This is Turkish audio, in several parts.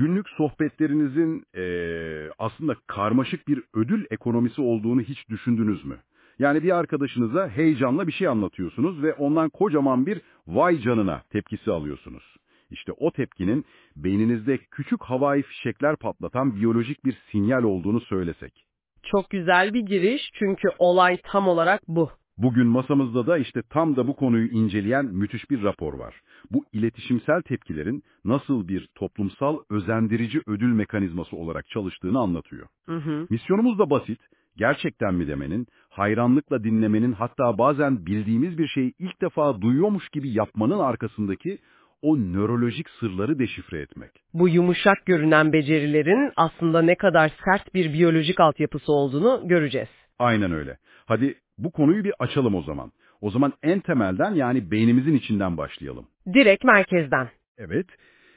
günlük sohbetlerinizin eee, aslında karmaşık bir ödül ekonomisi olduğunu hiç düşündünüz mü? Yani bir arkadaşınıza heyecanla bir şey anlatıyorsunuz ve ondan kocaman bir vay canına tepkisi alıyorsunuz. İşte o tepkinin beyninizde küçük havai fişekler patlatan biyolojik bir sinyal olduğunu söylesek. Çok güzel bir giriş çünkü olay tam olarak bu. Bugün masamızda da işte tam da bu konuyu inceleyen müthiş bir rapor var. Bu iletişimsel tepkilerin nasıl bir toplumsal özendirici ödül mekanizması olarak çalıştığını anlatıyor. Hı hı. Misyonumuz da basit. Gerçekten mi demenin, hayranlıkla dinlemenin hatta bazen bildiğimiz bir şeyi ilk defa duyuyormuş gibi yapmanın arkasındaki o nörolojik sırları deşifre etmek. Bu yumuşak görünen becerilerin aslında ne kadar sert bir biyolojik altyapısı olduğunu göreceğiz. Aynen öyle. Hadi bu konuyu bir açalım o zaman. O zaman en temelden yani beynimizin içinden başlayalım. Direkt merkezden. Evet,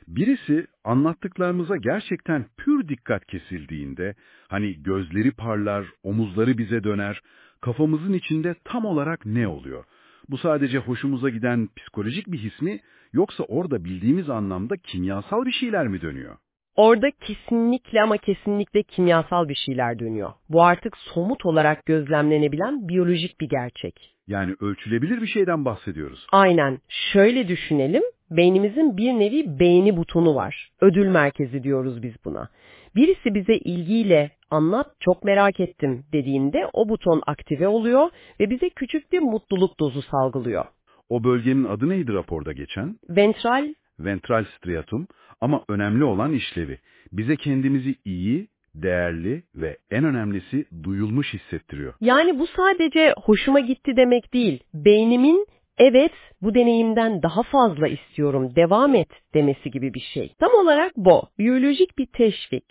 birisi anlattıklarımıza gerçekten pür dikkat kesildiğinde, hani gözleri parlar, omuzları bize döner, kafamızın içinde tam olarak ne oluyor? Bu sadece hoşumuza giden psikolojik bir his mi, yoksa orada bildiğimiz anlamda kimyasal bir şeyler mi dönüyor? Orada kesinlikle ama kesinlikle kimyasal bir şeyler dönüyor. Bu artık somut olarak gözlemlenebilen biyolojik bir gerçek. Yani ölçülebilir bir şeyden bahsediyoruz. Aynen. Şöyle düşünelim. Beynimizin bir nevi beğeni butonu var. Ödül merkezi diyoruz biz buna. Birisi bize ilgiyle anlat çok merak ettim dediğinde o buton aktive oluyor ve bize küçük bir mutluluk dozu salgılıyor. O bölgenin adı neydi raporda geçen? Ventral Ventral striatum ama önemli olan işlevi. Bize kendimizi iyi, değerli ve en önemlisi duyulmuş hissettiriyor. Yani bu sadece hoşuma gitti demek değil. Beynimin evet bu deneyimden daha fazla istiyorum, devam et demesi gibi bir şey. Tam olarak bu. Biyolojik bir teşvik.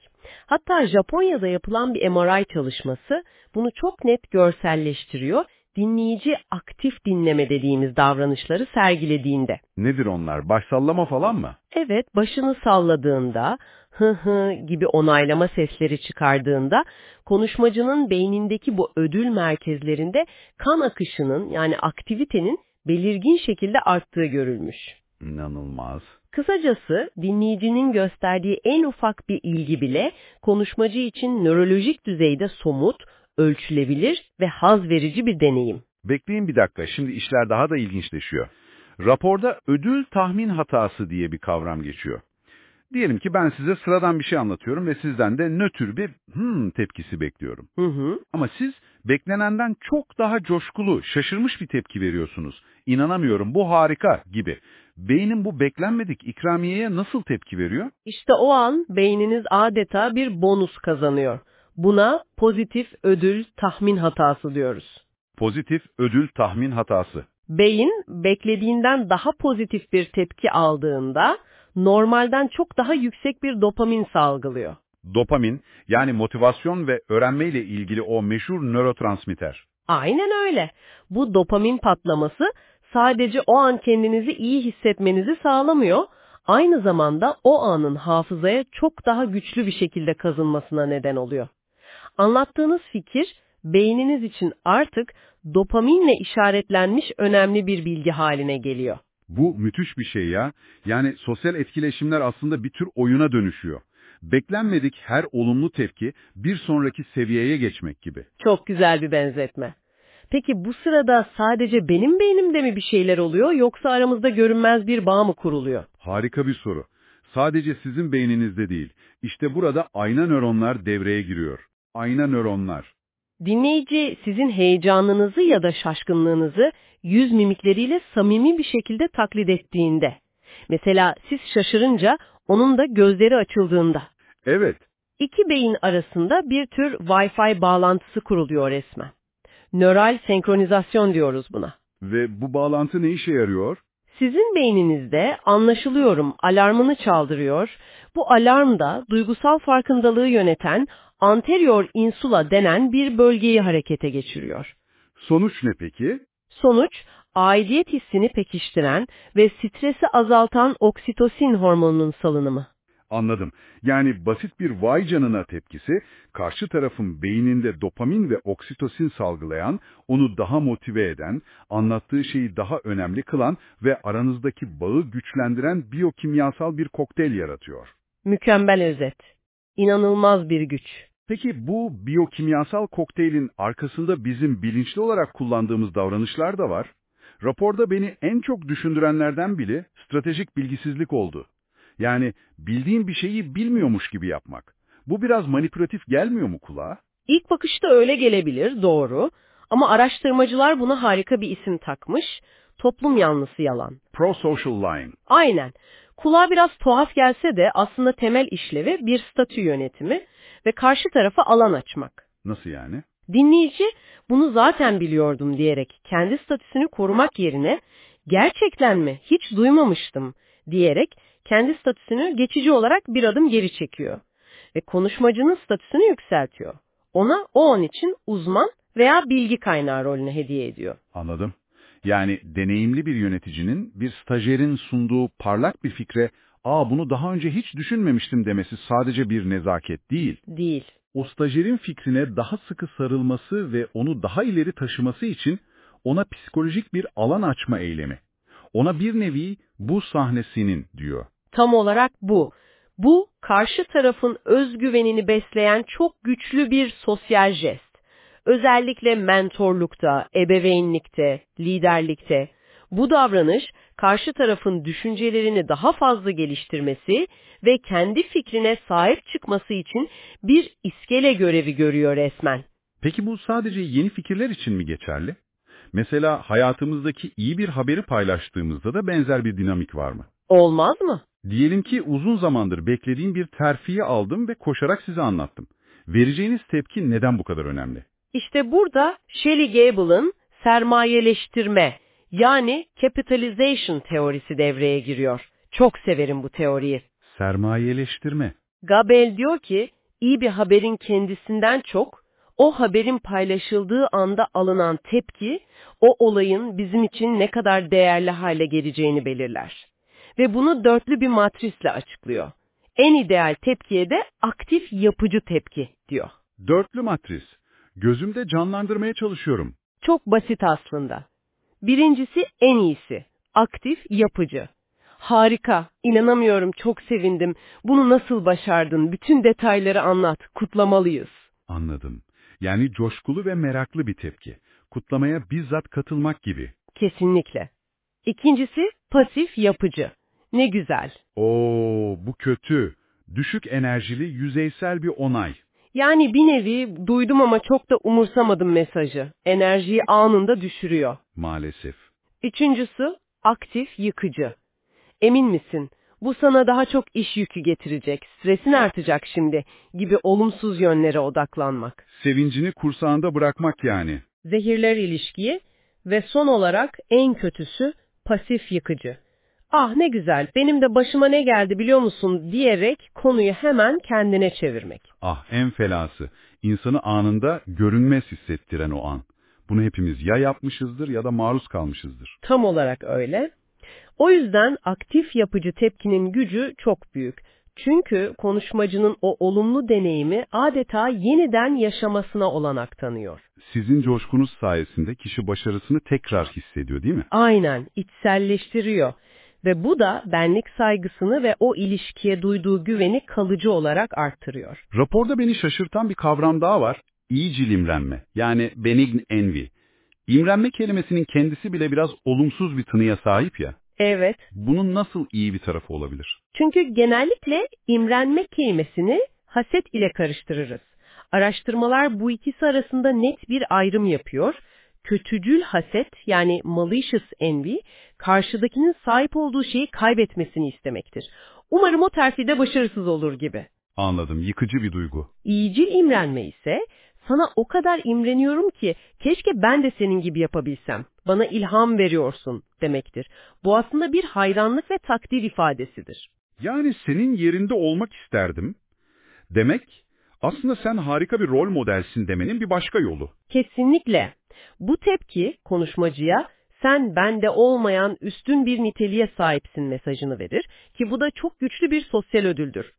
Hatta Japonya'da yapılan bir MRI çalışması bunu çok net görselleştiriyor. Dinleyici aktif dinleme dediğimiz davranışları sergilediğinde. Nedir onlar? Başsallama falan mı? Evet, başını salladığında, hı hı gibi onaylama sesleri çıkardığında, konuşmacının beynindeki bu ödül merkezlerinde kan akışının yani aktivitenin belirgin şekilde arttığı görülmüş. İnanılmaz. Kısacası dinleyicinin gösterdiği en ufak bir ilgi bile konuşmacı için nörolojik düzeyde somut, ölçülebilir ve haz verici bir deneyim. Bekleyin bir dakika, şimdi işler daha da ilginçleşiyor. Raporda ödül tahmin hatası diye bir kavram geçiyor. Diyelim ki ben size sıradan bir şey anlatıyorum ve sizden de nötr bir hmm tepkisi bekliyorum. Hı hı. Ama siz beklenenden çok daha coşkulu, şaşırmış bir tepki veriyorsunuz. İnanamıyorum, bu harika gibi. Beynin bu beklenmedik ikramiyeye nasıl tepki veriyor? İşte o an beyniniz adeta bir bonus kazanıyor. Buna pozitif ödül tahmin hatası diyoruz. Pozitif ödül tahmin hatası. Beyin beklediğinden daha pozitif bir tepki aldığında normalden çok daha yüksek bir dopamin salgılıyor. Dopamin, yani motivasyon ve öğrenmeyle ilgili o meşhur nörotransmitter. Aynen öyle. Bu dopamin patlaması sadece o an kendinizi iyi hissetmenizi sağlamıyor, aynı zamanda o anın hafızaya çok daha güçlü bir şekilde kazınmasına neden oluyor. Anlattığınız fikir beyniniz için artık dopaminle işaretlenmiş önemli bir bilgi haline geliyor. Bu müthiş bir şey ya. Yani sosyal etkileşimler aslında bir tür oyuna dönüşüyor. Beklenmedik her olumlu tepki bir sonraki seviyeye geçmek gibi. Çok güzel bir benzetme. Peki bu sırada sadece benim beynimde mi bir şeyler oluyor yoksa aramızda görünmez bir bağ mı kuruluyor? Harika bir soru. Sadece sizin beyninizde değil. İşte burada ayna nöronlar devreye giriyor. Ayna nöronlar. Dinleyici sizin heyecanınızı ya da şaşkınlığınızı yüz mimikleriyle samimi bir şekilde taklit ettiğinde. Mesela siz şaşırınca onun da gözleri açıldığında. Evet, İki beyin arasında bir tür Wi-Fi bağlantısı kuruluyor resmen. Nöral senkronizasyon diyoruz buna. ve bu bağlantı ne işe yarıyor? Sizin beyninizde anlaşılıyorum alarmını çaldırıyor. Bu alarm da duygusal farkındalığı yöneten anterior insula denen bir bölgeyi harekete geçiriyor. Sonuç ne peki? Sonuç, aidiyet hissini pekiştiren ve stresi azaltan oksitosin hormonunun salınımı. Anladım. Yani basit bir vay canına tepkisi, karşı tarafın beyninde dopamin ve oksitosin salgılayan, onu daha motive eden, anlattığı şeyi daha önemli kılan ve aranızdaki bağı güçlendiren biyokimyasal bir kokteyl yaratıyor. Mükemmel özet. İnanılmaz bir güç. Peki bu biyokimyasal kokteylin arkasında bizim bilinçli olarak kullandığımız davranışlar da var. Raporda beni en çok düşündürenlerden biri stratejik bilgisizlik oldu. Yani bildiğin bir şeyi bilmiyormuş gibi yapmak. Bu biraz manipülatif gelmiyor mu kulağa? İlk bakışta öyle gelebilir, doğru. Ama araştırmacılar buna harika bir isim takmış. Toplum yanlısı yalan. Pro-social lying. Aynen. Kulağa biraz tuhaf gelse de aslında temel işlevi bir statü yönetimi ve karşı tarafa alan açmak. Nasıl yani? Dinleyici bunu zaten biliyordum diyerek kendi statüsünü korumak yerine gerçekten mi hiç duymamıştım diyerek kendi statüsünü geçici olarak bir adım geri çekiyor ve konuşmacının statüsünü yükseltiyor. Ona o an için uzman veya bilgi kaynağı rolünü hediye ediyor. Anladım. Yani deneyimli bir yöneticinin bir stajyerin sunduğu parlak bir fikre ''Aa bunu daha önce hiç düşünmemiştim'' demesi sadece bir nezaket değil. Değil. O stajyerin fikrine daha sıkı sarılması ve onu daha ileri taşıması için ona psikolojik bir alan açma eylemi. Ona bir nevi bu sahnesinin diyor. Tam olarak bu. Bu karşı tarafın özgüvenini besleyen çok güçlü bir sosyal jest. Özellikle mentorlukta, ebeveynlikte, liderlikte. Bu davranış karşı tarafın düşüncelerini daha fazla geliştirmesi ve kendi fikrine sahip çıkması için bir iskele görevi görüyor resmen. Peki bu sadece yeni fikirler için mi geçerli? Mesela hayatımızdaki iyi bir haberi paylaştığımızda da benzer bir dinamik var mı? Olmaz mı? Diyelim ki uzun zamandır beklediğim bir terfiyi aldım ve koşarak size anlattım. Vereceğiniz tepki neden bu kadar önemli? İşte burada Shelley Gable'ın sermayeleştirme yani capitalization teorisi devreye giriyor. Çok severim bu teoriyi. Sermayeleştirme. Gabel diyor ki iyi bir haberin kendisinden çok o haberin paylaşıldığı anda alınan tepki o olayın bizim için ne kadar değerli hale geleceğini belirler. Ve bunu dörtlü bir matrisle açıklıyor. En ideal tepkiye de aktif yapıcı tepki diyor. Dörtlü matris. Gözümde canlandırmaya çalışıyorum. Çok basit aslında. Birincisi en iyisi. Aktif yapıcı. Harika, inanamıyorum, çok sevindim. Bunu nasıl başardın? Bütün detayları anlat, kutlamalıyız. Anladım. Yani coşkulu ve meraklı bir tepki. Kutlamaya bizzat katılmak gibi. Kesinlikle. İkincisi pasif yapıcı. Ne güzel. Oo, bu kötü. Düşük enerjili, yüzeysel bir onay. Yani bir nevi duydum ama çok da umursamadım mesajı. Enerjiyi anında düşürüyor. Maalesef. Üçüncüsü aktif yıkıcı. Emin misin? Bu sana daha çok iş yükü getirecek, stresin artacak şimdi gibi olumsuz yönlere odaklanmak. Sevincini kursağında bırakmak yani. Zehirler ilişkiyi ve son olarak en kötüsü pasif yıkıcı. Ah ne güzel, benim de başıma ne geldi biliyor musun diyerek konuyu hemen kendine çevirmek. Ah en felası. İnsanı anında görünmez hissettiren o an. Bunu hepimiz ya yapmışızdır ya da maruz kalmışızdır. Tam olarak öyle. O yüzden aktif yapıcı tepkinin gücü çok büyük. Çünkü konuşmacının o olumlu deneyimi adeta yeniden yaşamasına olanak tanıyor. Sizin coşkunuz sayesinde kişi başarısını tekrar hissediyor değil mi? Aynen, içselleştiriyor. Ve bu da benlik saygısını ve o ilişkiye duyduğu güveni kalıcı olarak arttırıyor. Raporda beni şaşırtan bir kavram daha var. İyicil imrenme. Yani benign envy. İmrenme kelimesinin kendisi bile biraz olumsuz bir tınıya sahip ya. Evet. Bunun nasıl iyi bir tarafı olabilir? Çünkü genellikle imrenme kelimesini haset ile karıştırırız. Araştırmalar bu ikisi arasında net bir ayrım yapıyor. Kötücül haset yani malicious envy, karşıdakinin sahip olduğu şeyi kaybetmesini istemektir. Umarım o terfide başarısız olur gibi. Anladım. Yıkıcı bir duygu. İyicil imrenme ise sana o kadar imreniyorum ki keşke ben de senin gibi yapabilsem. Bana ilham veriyorsun demektir. Bu aslında bir hayranlık ve takdir ifadesidir. Yani senin yerinde olmak isterdim. Demek aslında sen harika bir rol modelsin demenin bir başka yolu. Kesinlikle. Bu tepki konuşmacıya sen bende olmayan üstün bir niteliğe sahipsin mesajını verir ki bu da çok güçlü bir sosyal ödüldür.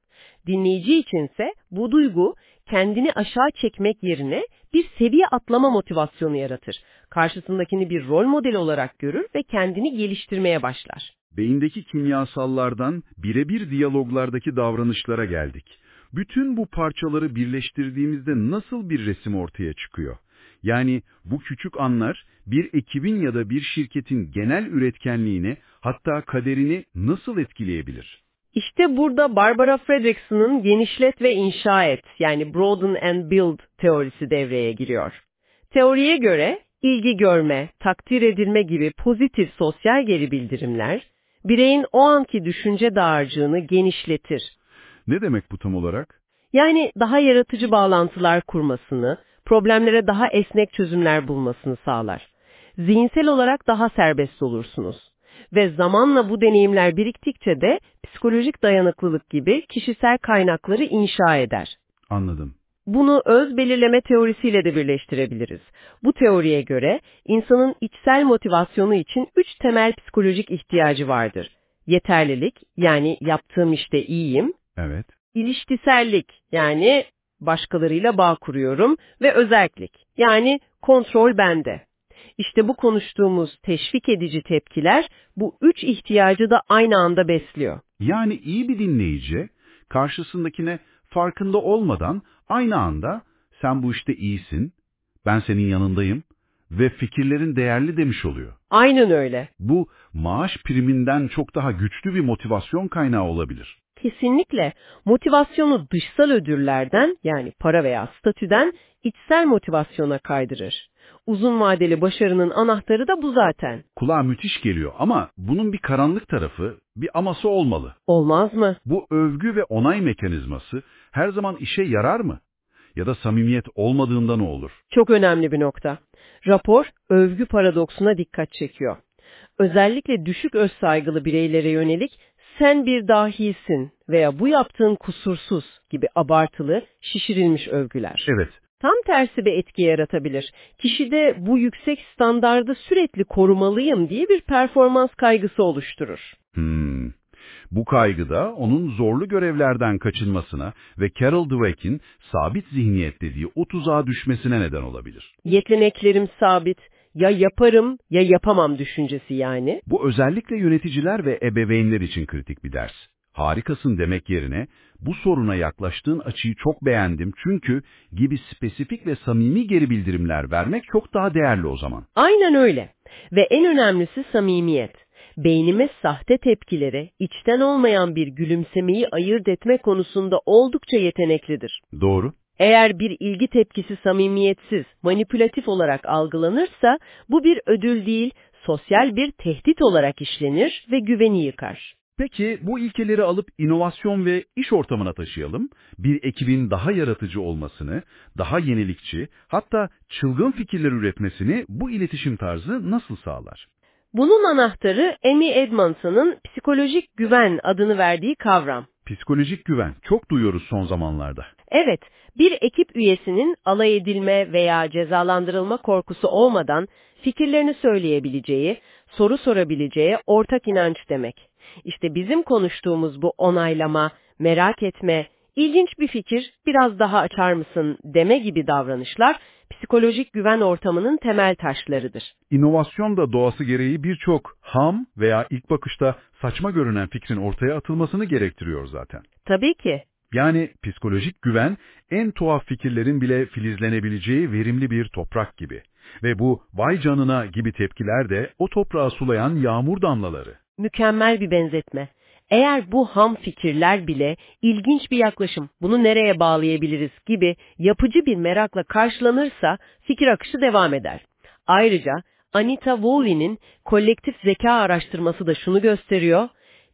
Dinleyici içinse bu duygu kendini aşağı çekmek yerine bir seviye atlama motivasyonu yaratır. Karşısındakini bir rol model olarak görür ve kendini geliştirmeye başlar. beyindeki kimyasallardan birebir diyaloglardaki davranışlara geldik. Bütün bu parçaları birleştirdiğimizde nasıl bir resim ortaya çıkıyor? Yani bu küçük anlar bir ekibin ya da bir şirketin genel üretkenliğini hatta kaderini nasıl etkileyebilir? İşte burada Barbara Fredrickson'ın genişlet ve inşa et yani broaden and build teorisi devreye giriyor. Teoriye göre ilgi görme, takdir edilme gibi pozitif sosyal geri bildirimler bireyin o anki düşünce dağarcığını genişletir. Ne demek bu tam olarak? Yani daha yaratıcı bağlantılar kurmasını, problemlere daha esnek çözümler bulmasını sağlar. Zihinsel olarak daha serbest olursunuz. Ve zamanla bu deneyimler biriktikçe de psikolojik dayanıklılık gibi kişisel kaynakları inşa eder. Anladım. Bunu öz belirleme teorisiyle de birleştirebiliriz. Bu teoriye göre insanın içsel motivasyonu için üç temel psikolojik ihtiyacı vardır. Yeterlilik, yani yaptığım işte iyiyim. Evet. İlişkisellik, yani başkalarıyla bağ kuruyorum ve özellik, yani kontrol bende. İşte bu konuştuğumuz teşvik edici tepkiler bu üç ihtiyacı da aynı anda besliyor. Yani iyi bir dinleyici karşısındakine farkında olmadan aynı anda sen bu işte iyisin, ben senin yanındayım ve fikirlerin değerli demiş oluyor. Aynen öyle. Bu maaş priminden çok daha güçlü bir motivasyon kaynağı olabilir. Kesinlikle motivasyonu dışsal ödüllerden yani para veya statüden içsel motivasyona kaydırır. Uzun vadeli başarının anahtarı da bu zaten. Kulağa müthiş geliyor ama bunun bir karanlık tarafı, bir aması olmalı. Olmaz mı? Bu övgü ve onay mekanizması her zaman işe yarar mı? Ya da samimiyet olmadığında ne olur? Çok önemli bir nokta. Rapor övgü paradoksuna dikkat çekiyor. Özellikle düşük özsaygılı bireylere yönelik sen bir dahisin veya bu yaptığın kusursuz gibi abartılı, şişirilmiş övgüler. Evet, Tam tersi bir etki yaratabilir. Kişide bu yüksek standardı sürekli korumalıyım diye bir performans kaygısı oluşturur. Hmm. Bu kaygı da onun zorlu görevlerden kaçınmasına ve Carol Dweck'in sabit zihniyet dediği o tuzağa düşmesine neden olabilir. Yeteneklerim sabit, ya yaparım ya yapamam düşüncesi yani. Bu özellikle yöneticiler ve ebeveynler için kritik bir ders. Harikasın demek yerine bu soruna yaklaştığın açıyı çok beğendim çünkü gibi spesifik ve samimi geri bildirimler vermek çok daha değerli o zaman. Aynen öyle. Ve en önemlisi samimiyet. Beynimiz sahte tepkileri, içten olmayan bir gülümsemeyi ayırt etme konusunda oldukça yeteneklidir. Doğru. Eğer bir ilgi tepkisi samimiyetsiz, manipülatif olarak algılanırsa bu bir ödül değil, sosyal bir tehdit olarak işlenir ve güveni yıkar. Peki bu ilkeleri alıp inovasyon ve iş ortamına taşıyalım. Bir ekibin daha yaratıcı olmasını, daha yenilikçi, hatta çılgın fikirler üretmesini bu iletişim tarzı nasıl sağlar? Bunun anahtarı Amy Edmondson'ın psikolojik güven adını verdiği kavram. Psikolojik güven çok duyuyoruz son zamanlarda. Evet, bir ekip üyesinin alay edilme veya cezalandırılma korkusu olmadan fikirlerini söyleyebileceği, soru sorabileceği ortak inanç demek. İşte bizim konuştuğumuz bu onaylama, merak etme, ilginç bir fikir, biraz daha açar mısın deme gibi davranışlar psikolojik güven ortamının temel taşlarıdır. İnovasyon da doğası gereği birçok ham veya ilk bakışta saçma görünen fikrin ortaya atılmasını gerektiriyor zaten. Tabii ki. Yani psikolojik güven en tuhaf fikirlerin bile filizlenebileceği verimli bir toprak gibi. Ve bu vay canına gibi tepkiler de o toprağı sulayan yağmur damlaları. Mükemmel bir benzetme. Eğer bu ham fikirler bile ilginç bir yaklaşım, bunu nereye bağlayabiliriz gibi yapıcı bir merakla karşılanırsa fikir akışı devam eder. Ayrıca Anita Woolley'nin kolektif zeka araştırması da şunu gösteriyor.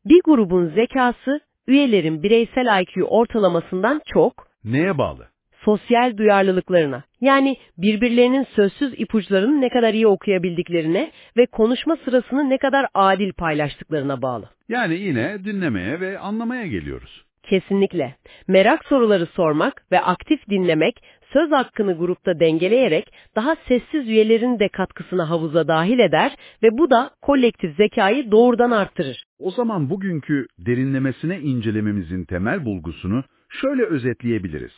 Bir grubun zekası üyelerin bireysel IQ ortalamasından çok Neye bağlı? sosyal duyarlılıklarına, yani birbirlerinin sözsüz ipuçlarını ne kadar iyi okuyabildiklerine ve konuşma sırasını ne kadar adil paylaştıklarına bağlı. Yani yine dinlemeye ve anlamaya geliyoruz. Kesinlikle. Merak soruları sormak ve aktif dinlemek, söz hakkını grupta dengeleyerek daha sessiz üyelerin de katkısına havuza dahil eder ve bu da kolektif zekayı doğrudan arttırır. O zaman bugünkü derinlemesine incelememizin temel bulgusunu şöyle özetleyebiliriz.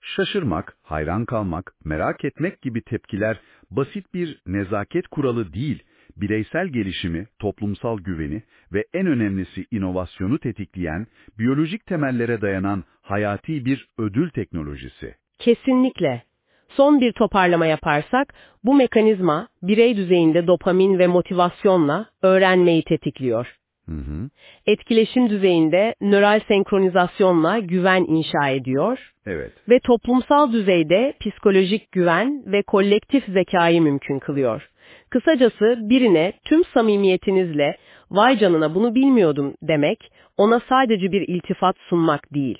Şaşırmak, hayran kalmak, merak etmek gibi tepkiler basit bir nezaket kuralı değil, bireysel gelişimi, toplumsal güveni ve en önemlisi inovasyonu tetikleyen, biyolojik temellere dayanan hayati bir ödül teknolojisi. Kesinlikle. Son bir toparlama yaparsak, bu mekanizma birey düzeyinde dopamin ve motivasyonla öğrenmeyi tetikliyor. Hı hı. Etkileşim düzeyinde nöral senkronizasyonla güven inşa ediyor Evet. ve toplumsal düzeyde psikolojik güven ve kolektif zekayı mümkün kılıyor. Kısacası birine tüm samimiyetinizle vay canına bunu bilmiyordum demek, ona sadece bir iltifat sunmak değil.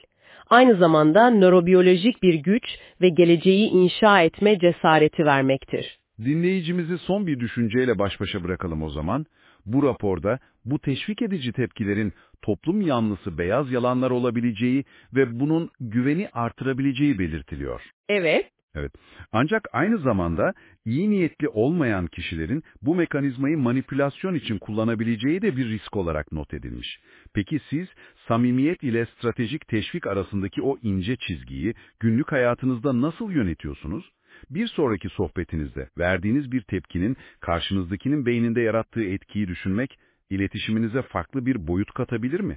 Aynı zamanda nörobiyolojik bir güç ve geleceği inşa etme cesareti vermektir. Dinleyicimizi son bir düşünceyle baş başa bırakalım o zaman. Bu raporda bu teşvik edici tepkilerin toplum yanlısı beyaz yalanlar olabileceği ve bunun güveni artırabileceği belirtiliyor. Evet, Evet. Ancak aynı zamanda iyi niyetli olmayan kişilerin bu mekanizmayı manipülasyon için kullanabileceği de bir risk olarak not edilmiş. Peki siz samimiyet ile stratejik teşvik arasındaki o ince çizgiyi günlük hayatınızda nasıl yönetiyorsunuz? Bir sonraki sohbetinizde verdiğiniz bir tepkinin karşınızdakinin beyninde yarattığı etkiyi düşünmek, iletişiminize farklı bir boyut katabilir mi?